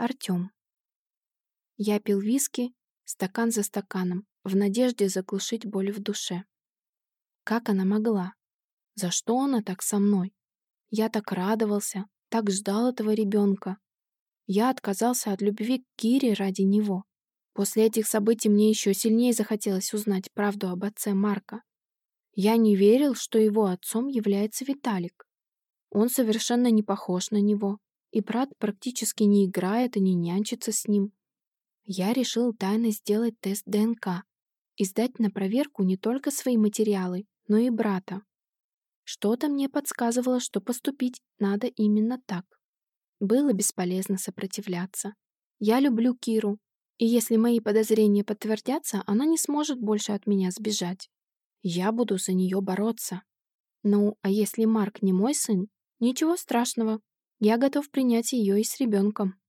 Артем. Я пил виски, стакан за стаканом, в надежде заглушить боль в душе. Как она могла? За что она так со мной? Я так радовался, так ждал этого ребенка. Я отказался от любви к Кире ради него. После этих событий мне еще сильнее захотелось узнать правду об отце Марка. Я не верил, что его отцом является Виталик. Он совершенно не похож на него, и брат практически не играет и не нянчится с ним. Я решил тайно сделать тест ДНК и сдать на проверку не только свои материалы, но и брата. Что-то мне подсказывало, что поступить надо именно так. Было бесполезно сопротивляться. Я люблю Киру, и если мои подозрения подтвердятся, она не сможет больше от меня сбежать. Я буду за нее бороться. Ну, а если Марк не мой сын, ничего страшного. Я готов принять ее и с ребенком.